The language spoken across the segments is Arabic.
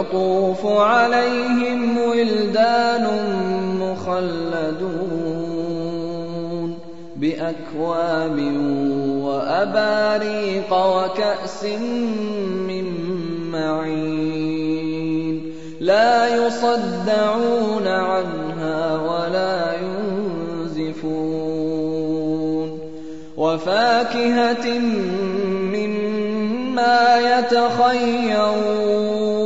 يطوف عليهم ولدان مخلدون بأكواب وأباريق وكأس من معين. لا يصدعون عنها ولا ينزفون. وفاكهة مما يتخيرون.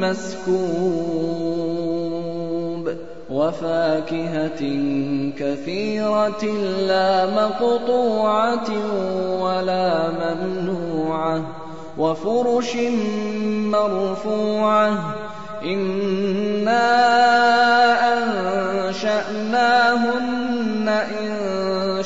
مسكوب. وفاكهة كثيرة لا مقطوعة ولا ممنوعة. وفرش مرفوعة. إنا أنشأناهن إن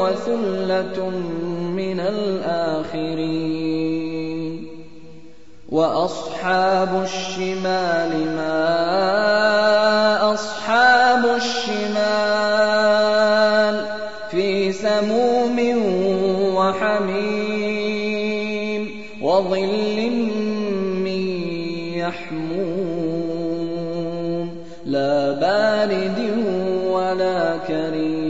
وثلة من الآخرين. وأصحاب الشمال ما أصحاب الشمال في سموم وحميم وظل من لا بارد ولا كريم.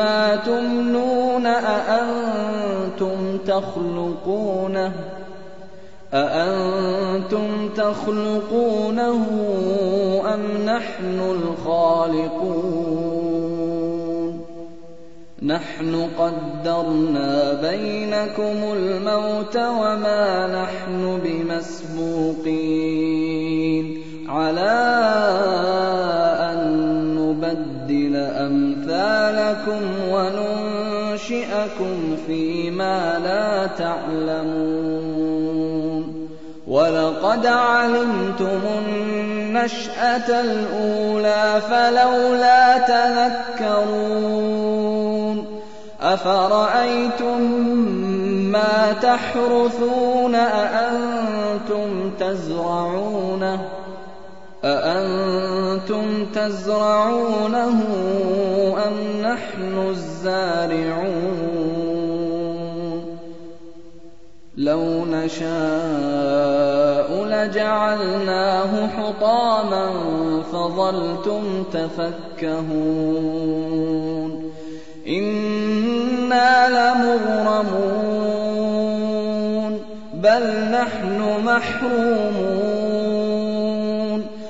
مَّا تُمْنُونَ أَأَنتُمْ تَخْلُقُونَهُ أَأَنتُمْ تَخْلُقُونَهُ أَمْ نَحْنُ الْخَالِقُونَ نَحْنُ قَدَّرْنَا بَيْنَكُمُ الْمَوْتَ وَمَا نَحْنُ بِمَسْبُوقِينَ أَمْثَالَكُمْ وَنُنشِئَكُمْ فِي مَا لَا تَعْلَمُونَ وَلَقَدْ عَلِمْتُمُ النَّشْأَةَ الْأُولَىٰ فَلَوْلَا تَذَكَّرُونَ أَفَرَأَيْتُم مَّا تَحْرُثُونَ أَأَنتُمْ تَزْرَعُونَهُ أَأَنتُمْ تَزْرَعُونَهُ أَمْ نَحْنُ الزَّارِعُونَ؟ لَوْ نَشَاءُ لَجَعَلْنَاهُ حُطَامًا فَظَلْتُمْ تَفَكَّهُونَ. إِنَّا لَمُغْرَمُونَ بَلْ نَحْنُ مَحْرُومُونَ.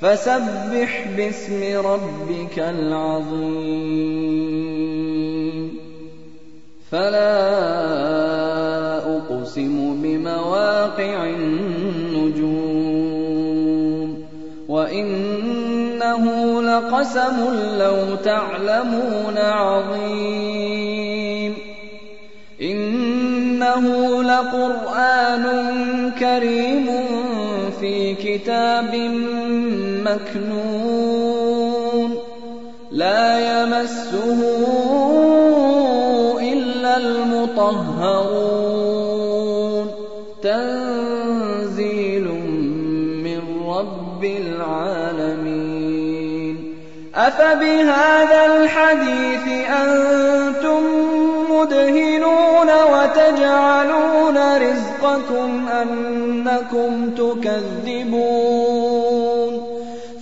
فَسَبِّحْ بِاسْمِ رَبِّكَ الْعَظِيمِ. فَلَا أُقْسِمُ بِمَوَاقِعِ النُّجُومِ. وَإِنَّهُ لَقَسَمٌ لَّوْ تَعْلَمُونَ عَظِيمٌ. إِنَّهُ لَقُرْآنٌ كَرِيمٌ فِي كِتَابٍ مَّكْنُونٍ لَّا يَمَسُّهُ إِلَّا الْمُطَهَّرُونَ. تَنزِيلٌ مِّن رَّبِّ الْعَالَمِينَ. أَفَبِهَٰذَا الْحَدِيثِ أَنتُم مُّدْهِنُونَ وَتَجْعَلُونَ رِزْقَكُمْ أَنَّكُمْ تُكَذِّبُونَ.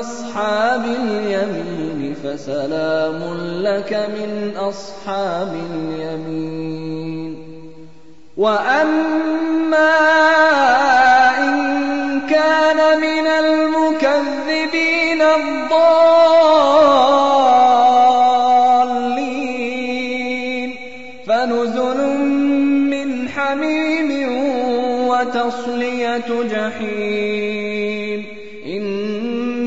أصحاب اليمين فسلام لك من أصحاب اليمين. وأما إن كان من المكذبين الضالين. فنزل من حميم وتصلية جحيم.